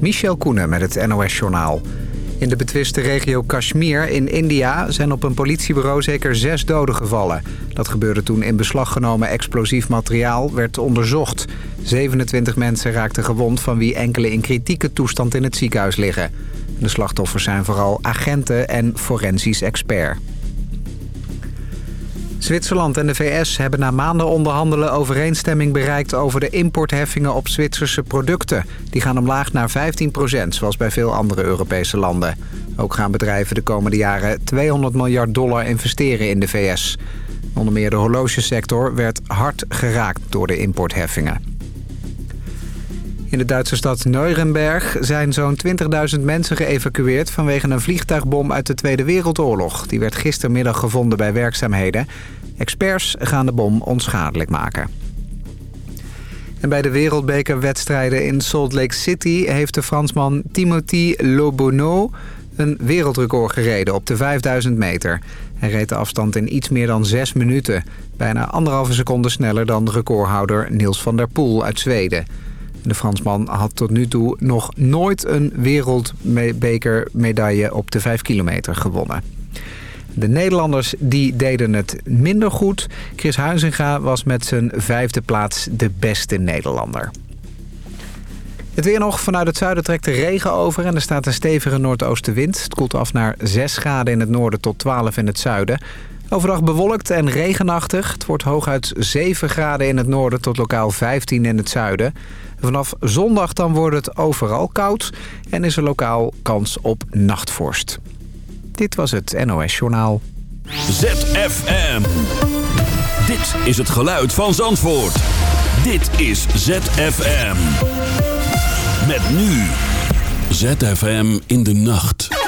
Michel Koenen met het NOS-journaal. In de betwiste regio Kashmir in India zijn op een politiebureau zeker zes doden gevallen. Dat gebeurde toen in beslag genomen explosief materiaal werd onderzocht. 27 mensen raakten gewond van wie enkele in kritieke toestand in het ziekenhuis liggen. De slachtoffers zijn vooral agenten en forensisch expert. Zwitserland en de VS hebben na maanden onderhandelen overeenstemming bereikt over de importheffingen op Zwitserse producten. Die gaan omlaag naar 15% zoals bij veel andere Europese landen. Ook gaan bedrijven de komende jaren 200 miljard dollar investeren in de VS. Onder meer de horlogesector werd hard geraakt door de importheffingen. In de Duitse stad Nuremberg zijn zo'n 20.000 mensen geëvacueerd... vanwege een vliegtuigbom uit de Tweede Wereldoorlog. Die werd gistermiddag gevonden bij werkzaamheden. Experts gaan de bom onschadelijk maken. En bij de wereldbekerwedstrijden in Salt Lake City... heeft de Fransman Timothy Lobonneau een wereldrecord gereden op de 5000 meter. Hij reed de afstand in iets meer dan 6 minuten. Bijna anderhalve seconde sneller dan de recordhouder Niels van der Poel uit Zweden. De Fransman had tot nu toe nog nooit een wereldbekermedaille op de 5 kilometer gewonnen. De Nederlanders die deden het minder goed. Chris Huizinga was met zijn vijfde plaats de beste Nederlander. Het weer nog. Vanuit het zuiden trekt de regen over en er staat een stevige noordoostenwind. Het koelt af naar 6 graden in het noorden tot 12 in het zuiden. Overdag bewolkt en regenachtig. Het wordt hooguit 7 graden in het noorden tot lokaal 15 in het zuiden. Vanaf zondag dan wordt het overal koud en is er lokaal kans op nachtvorst. Dit was het NOS Journaal. ZFM. Dit is het geluid van Zandvoort. Dit is ZFM. Met nu. ZFM in de nacht.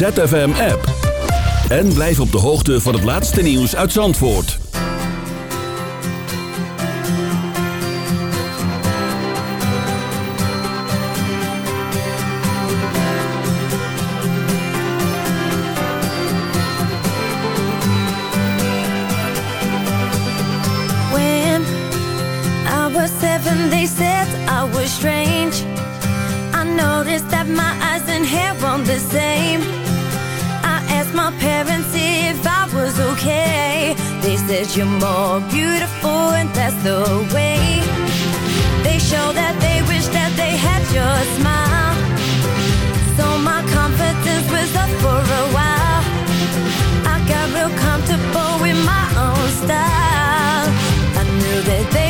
ZFM-app. En blijf op de hoogte van het laatste nieuws uit Zandvoort. When I was seven, they said I was strange. I noticed that my eyes and hair on the same. that you're more beautiful and that's the way. They show that they wish that they had your smile. So my confidence was up for a while. I got real comfortable with my own style. I knew that they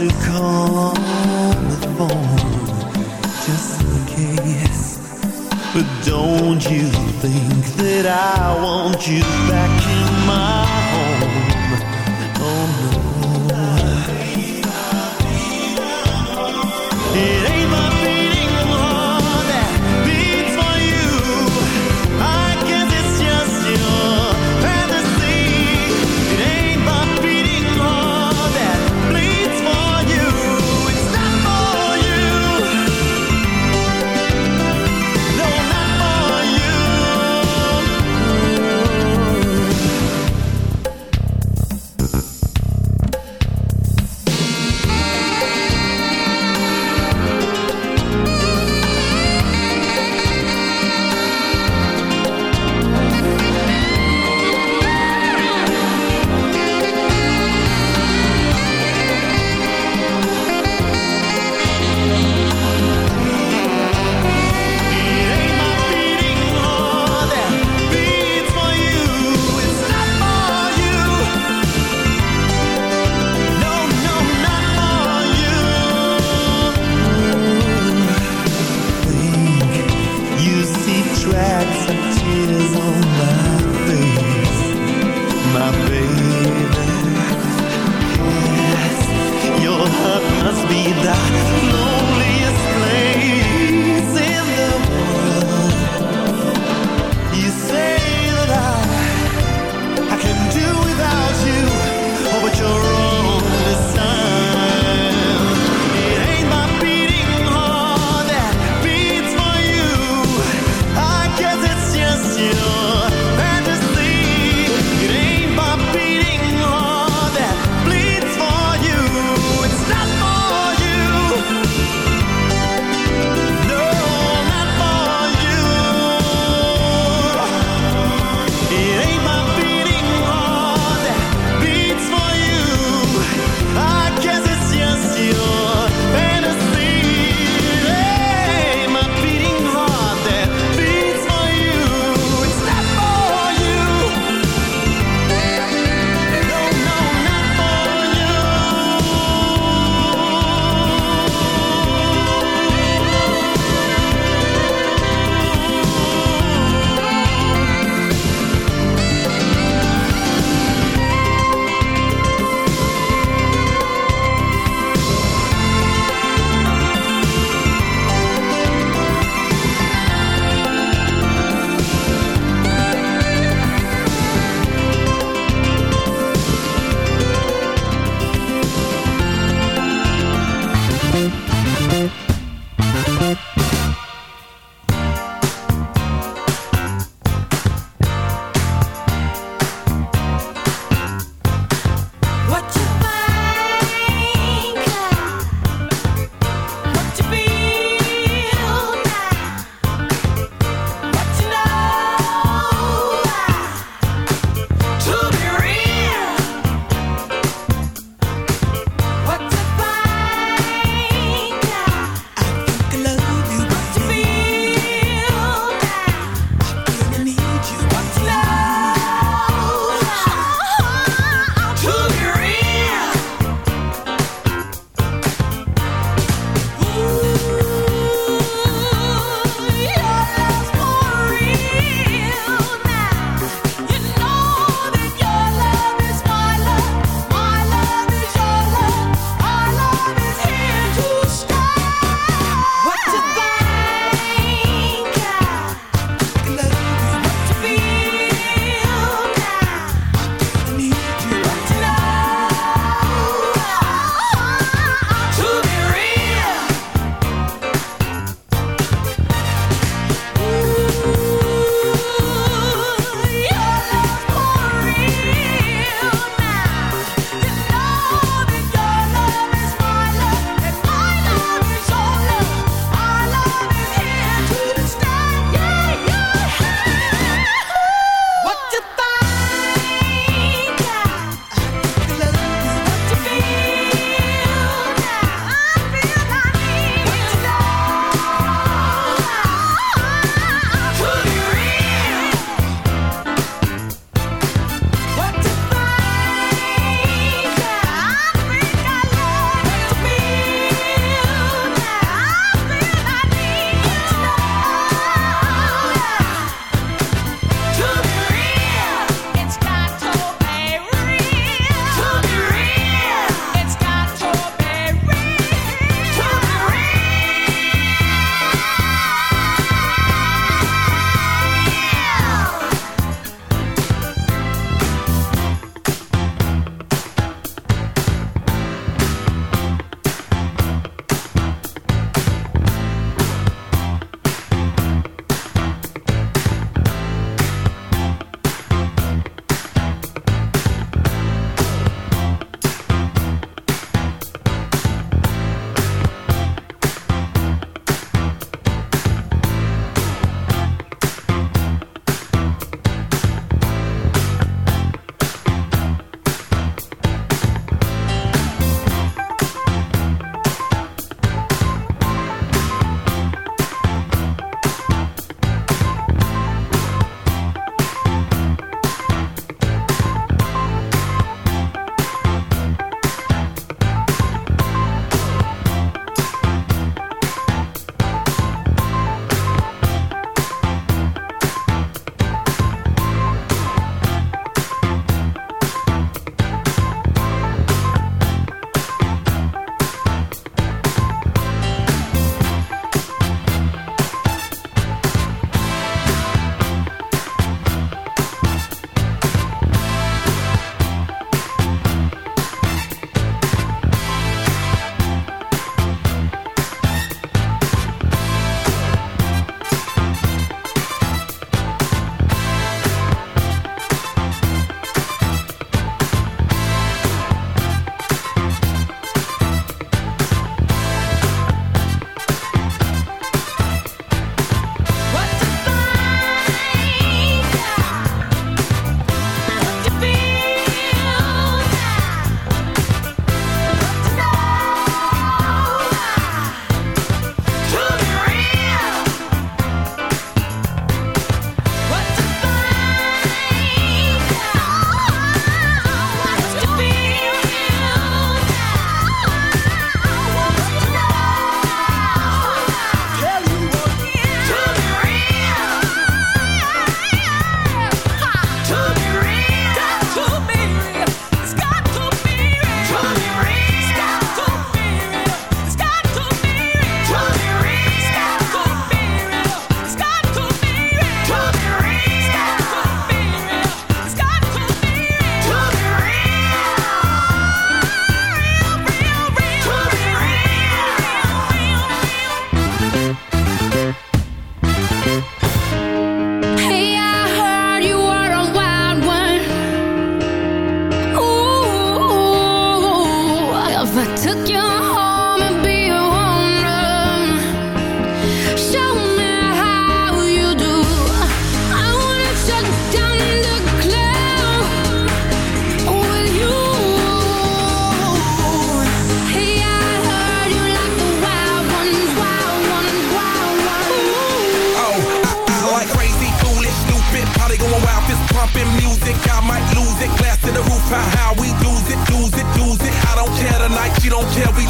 to call the phone just in case. But don't you think that I want you back?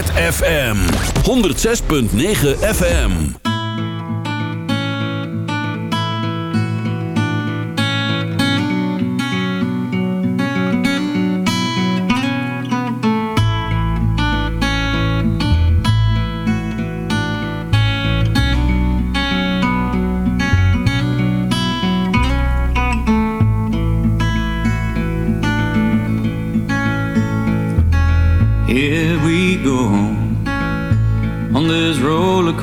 ZFM 106.9 FM.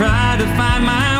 Try to find my